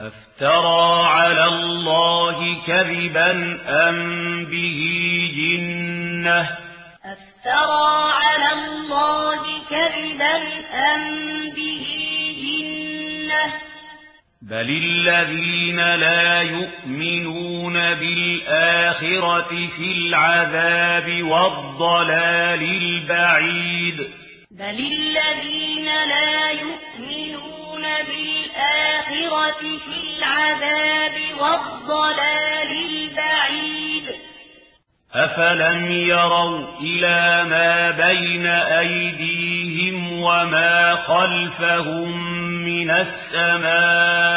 أفترى على الله كذبا أم به جنة أفترى على الله كذبا أم به جنة بل الذين لا يؤمنون بالآخرة في العذاب والضلال البعيد بل الذين لا يؤمنون بالآخرة في العذاب والضلال البعيد. أفلم يروا إلى ما بين أيديهم وما خلفهم من السماء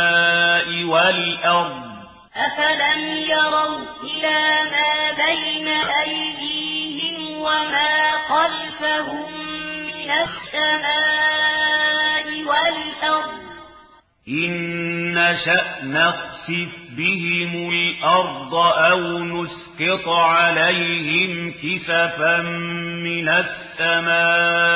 والأرض أفلم يروا إلى ما بين أيديهم وما خلفهم من السماء إن شأ نخسف بهم الأرض أو نسقط عليهم كسفا من السماء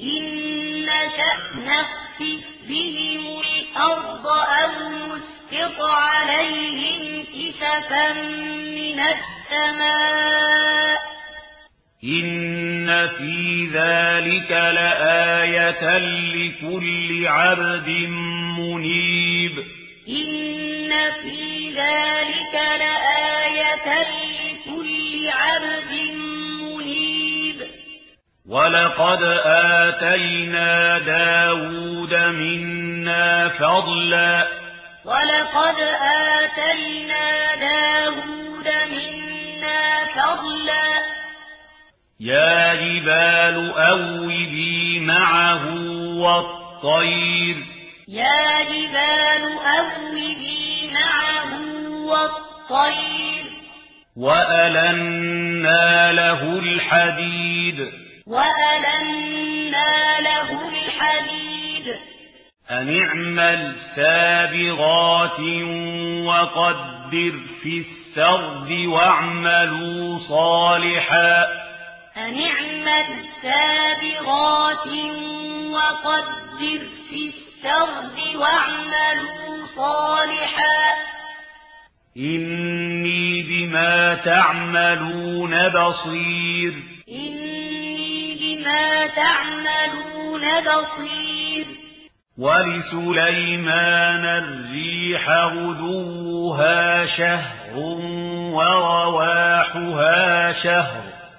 إن شأ نخسف بهم الأرض أو نسقط عليهم كسفا من السماء إن إن في ذلك لآية لكل عبد منيب إن في ذلك لآية لكل عبد منيب ولقد آتينا داود منا فضلا ولقد آتينا داود يا جبال أوبي معه والطير يا جبال أوبي معه والطير وألنا له الحديد وألنا له الحديد أن اعمل سابغات وقدر في السرد واعملوا صالحاً فنعم السابغات وقدر في السرد واعملوا صالحا. إني بما تعملون بصير. إني بما تعملون بصير. ولسليمان الريح غدوها شهر ورواحها شهر.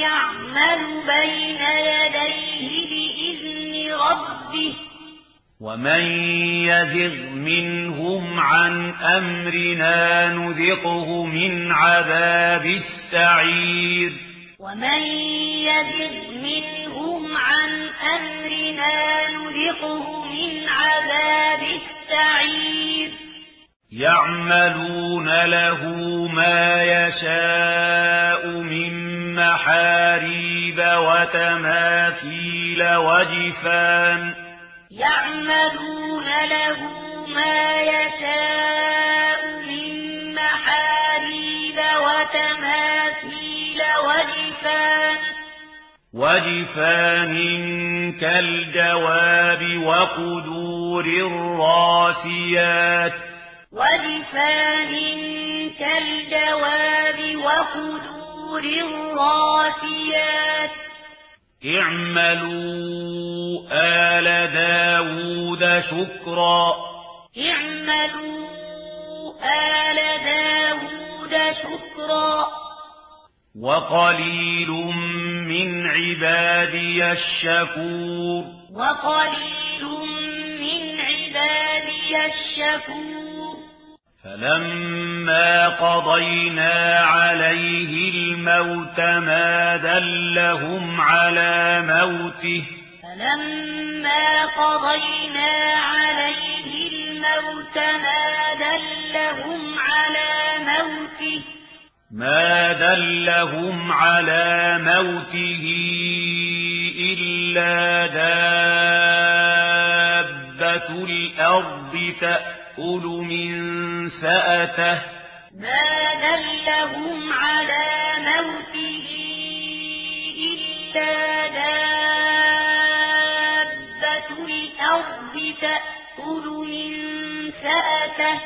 يعمل بين يديه بإذن ربه. ومن يزغ منهم عن أمرنا نذقه من عذاب السعير. ومن يزغ منهم عن أمرنا نذقه من عذاب السعير. يعملون له ما يشاء. محاريب وتماثيل وجفان يعملون له ما يشاء من محاريب وتماثيل وجفان وجفان كالجواب وقدور الراسيات وجفان كالجواب وقدور قبور راسيات اعملوا آل داود شكرا. اعملوا آل داود شكرا. وقليل من عبادي الشكور. وقليل من عبادي الشكور. فلما قضينا عليه الموت ما دلهم على موته فلما قضينا عليه الموت ما دلهم على موته ما دلهم على موته إلا دابة الأرض تأكل من فأتة ما دلهم على موته إلا دابة الأرض تأكل من فأته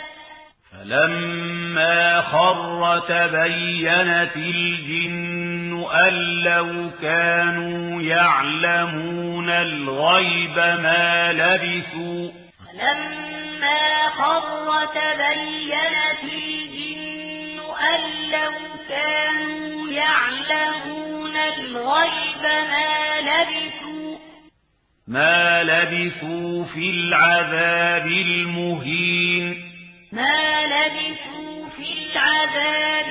فلما خر تبينت الجن أن لو كانوا يعلمون الغيب ما لبثوا. فلما وتبين الجن أن لو كانوا يعلمون الغيب ما لبثوا ما لبثوا في العذاب المهين. ما لبثوا في العذاب